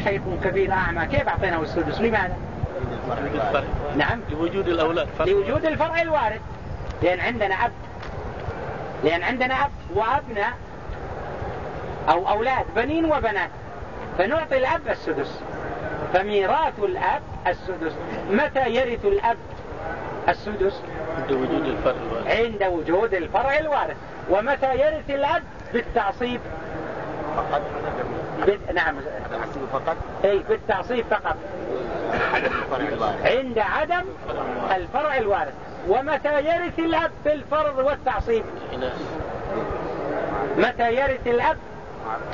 وشيخ كبير أعمى. كيف أعطيناه السدس لماذا؟ نعم. لوجود الأولاد. لوجود الفرع الوارث لأن عندنا أب. لأن عندنا أب وأبناء أو أولاد بنين وبنات. فنعطي الأب السدس. فميراث الأب السدس. متى يرث الأب السدس؟ عند وجود الفرع الوارث عند وجود الفرع الوارث ومتى يرث الأب؟ بالتعصيب. فقط. بال... نعم. التعصيب فقط؟ اي بالتعصيب فقط. عند عدم الفرع الوارث. ومتى يرث الأب بالفرض والتعصيب؟ متى يرث الأب؟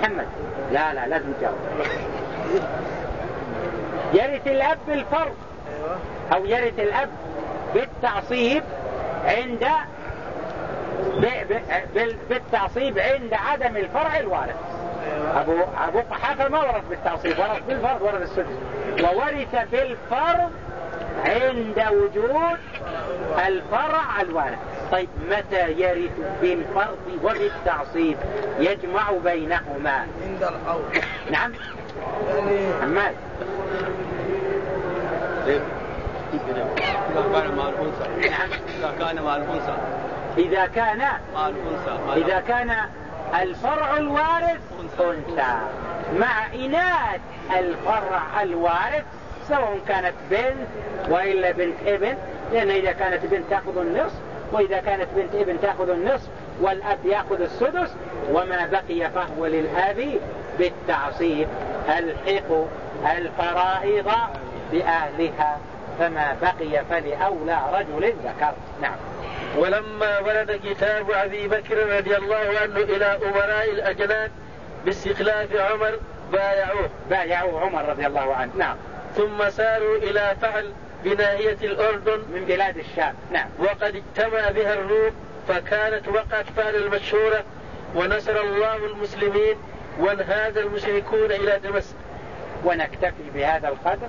محمد. لا لا لازم تجاوب. يرث الأب بالفرض أو يرث الأب بالتعصيب عند ب... ب... بال- بالتعصيب عند عدم الفرع الوارث. أبو, أبو قحافة ما ورث بالتعصيب ورث بالفرض ورث السدس وورث بالفرض عند وجود الفرع الوارث. طيب متى يرث بالفرض وبالتعصيب يجمع بينهما؟ عند الأول. نعم. عمال إذا كان مع الأنثى نعم. إذا كان مع الأنثى إذا كان مع الأنثى مع إذا كان الفرع الوارث أنثى. مع إناث الفرع الوارث سواء كانت بنت وإلا بنت ابن لأن إذا كانت بنت تأخذ النصف وإذا كانت بنت ابن تأخذ النصف والأب يأخذ السدس وما بقي فهو للأب بالتعصيب الحق الفرائض بأهلها فما بقي فلأولى رجل ذكر. نعم. ولما ورد كتاب أبي بكر رضي الله عنه إلى أمراء الأجناد باستخلاف عمر بايعوه. بايعوا عمر رضي الله عنه. نعم. ثم ساروا إلى فعل بناهية الأردن من بلاد الشام. نعم. وقد اجتمع بها الروم فكانت وقعت فعل المشهورة ونصر الله المسلمين وانهاز المشركون إلى دمشق. ونكتفي بهذا القدر.